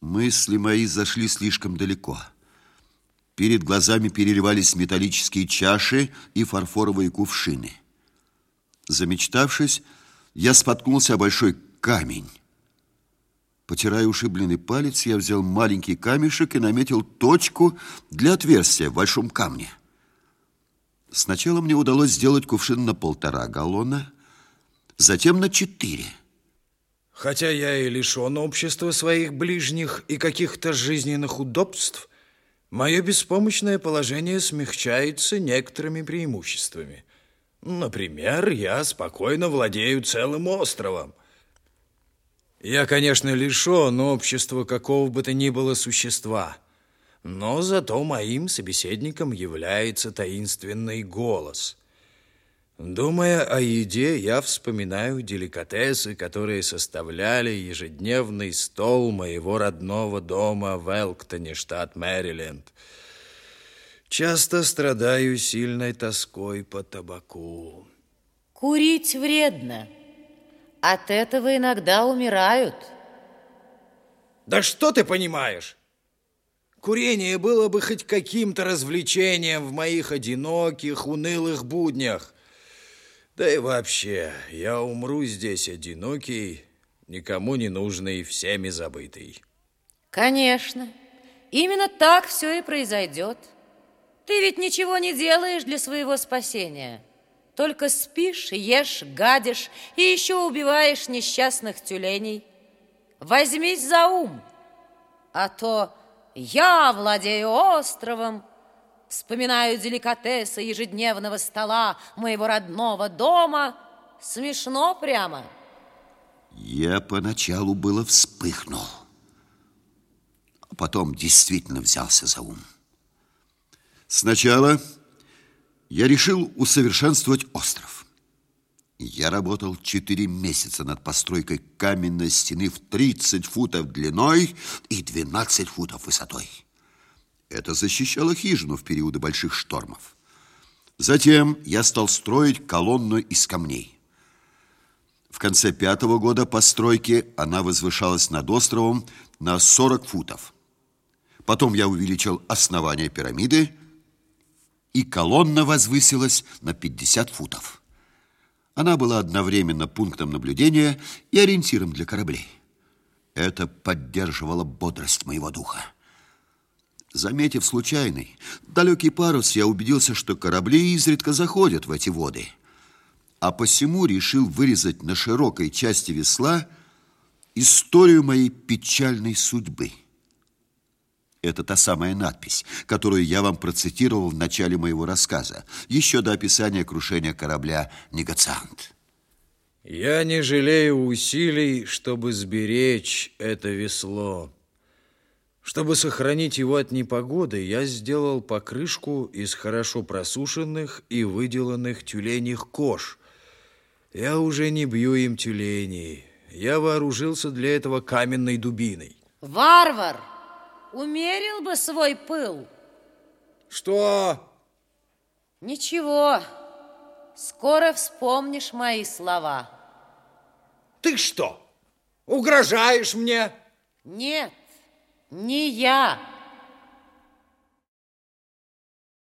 Мысли мои зашли слишком далеко. Перед глазами переливались металлические чаши и фарфоровые кувшины. Замечтавшись, я споткнулся о большой камень. Потирая ушибленный палец, я взял маленький камешек и наметил точку для отверстия в большом камне. Сначала мне удалось сделать кувшин на полтора галлона, затем на четыре. Хотя я и лишен общества своих ближних и каких-то жизненных удобств, мое беспомощное положение смягчается некоторыми преимуществами. Например, я спокойно владею целым островом. Я, конечно, лишен общества какого бы то ни было существа, но зато моим собеседником является таинственный голос. Думая о еде, я вспоминаю деликатесы, которые составляли ежедневный стол моего родного дома в Элктоне, штат Мэриленд. Часто страдаю сильной тоской по табаку. Курить вредно. От этого иногда умирают. Да что ты понимаешь? Курение было бы хоть каким-то развлечением в моих одиноких, унылых буднях. Да и вообще, я умру здесь одинокий, никому не нужный, всеми забытый. Конечно. Именно так все и произойдет. Ты ведь ничего не делаешь для своего спасения. Только спишь, ешь, гадишь и еще убиваешь несчастных тюленей. Возьмись за ум, а то я владею островом, вспоминаю деликатесы ежедневного стола моего родного дома. Смешно прямо. Я поначалу было вспыхнул, а потом действительно взялся за ум. Сначала я решил усовершенствовать остров. Я работал 4 месяца над постройкой каменной стены в 30 футов длиной и 12 футов высотой. Это защищало хижину в периоды больших штормов. Затем я стал строить колонну из камней. В конце пятого года постройки она возвышалась над островом на 40 футов. Потом я увеличил основание пирамиды – и колонна возвысилась на 50 футов. Она была одновременно пунктом наблюдения и ориентиром для кораблей. Это поддерживало бодрость моего духа. Заметив случайный, далекий парус, я убедился, что корабли изредка заходят в эти воды. А посему решил вырезать на широкой части весла историю моей печальной судьбы – это та самая надпись, которую я вам процитировал в начале моего рассказа, еще до описания крушения корабля «Негациант». Я не жалею усилий, чтобы сберечь это весло. Чтобы сохранить его от непогоды, я сделал покрышку из хорошо просушенных и выделанных тюленьих кож. Я уже не бью им тюленей. Я вооружился для этого каменной дубиной. Варвар! Умерил бы свой пыл. Что? Ничего. Скоро вспомнишь мои слова. Ты что, угрожаешь мне? Нет, не я.